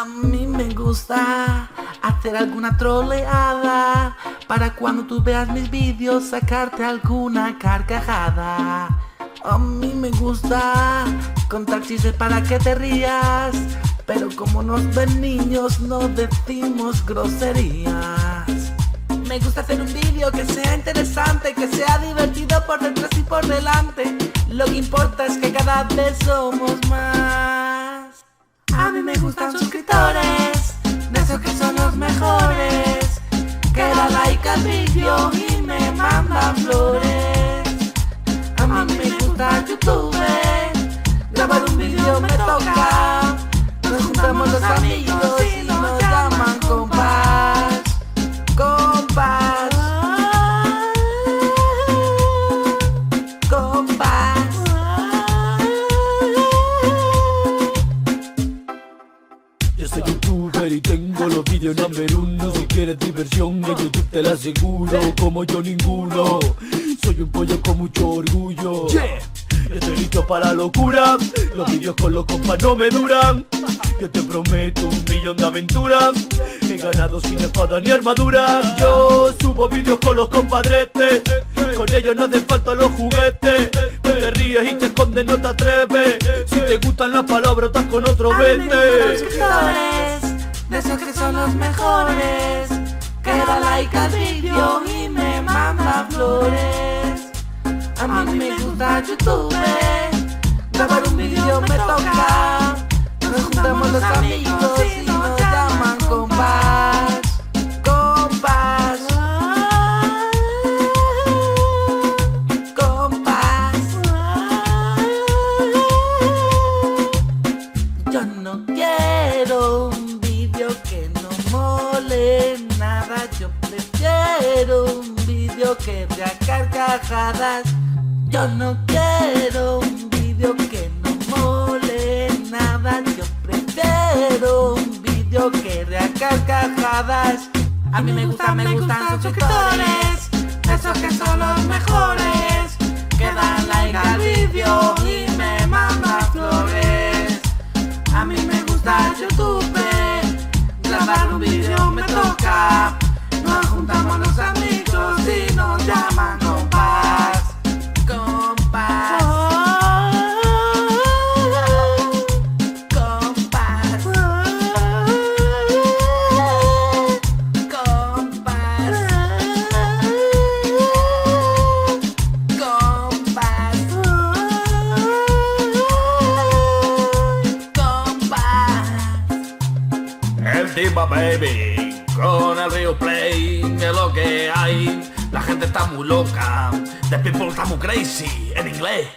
A mí me gusta hacer alguna troleada para cuando tú veas mis vídeos sacarte alguna carcajada. A mí me gusta contar chistes para que te rías, pero como nos ven niños no decimos groserías. Me gusta hacer un vídeo que sea interesante, que sea divertido por detrás y por delante. Lo que importa es que cada vez somos más. A mí me gustan suscriptores, de esos que son los mejores. Que da like al vídeo y me mandan flores. A mí me gusta YouTube, grabar un vídeo me toca. Nos juntamos los amigos youtuber y tengo los vídeos number uno. Si quieres diversión en YouTube te la aseguro Como yo ninguno. Soy un pollo con mucho orgullo. Yo estoy listo para la locura. Los vídeos con los compas no me duran. Yo te prometo un millón de aventuras. He ganado sin espada ni armadura. Yo subo vídeos con los compadretes. Con ellos no hacen falta los juguetes. No te ríes y te escondes, no te atreves. Si te gustan las palabras estás con otro vete de esos que son los mejores. Que da like al vídeo y me manda flores. A mí me gusta YouTube, grabar un vídeo me toca. Prefiero un vídeo que dé a carcajadas. Yo no quiero un vídeo que no mole nada, yo prefiero un vídeo que dé a carcajadas. A mí me gustan, me gustan suscriptores, esos que son los mejores, que dan like al vídeo El Timba Baby con el Rio Play es lo que hay. La gente está muy loca, the people está muy crazy en inglés.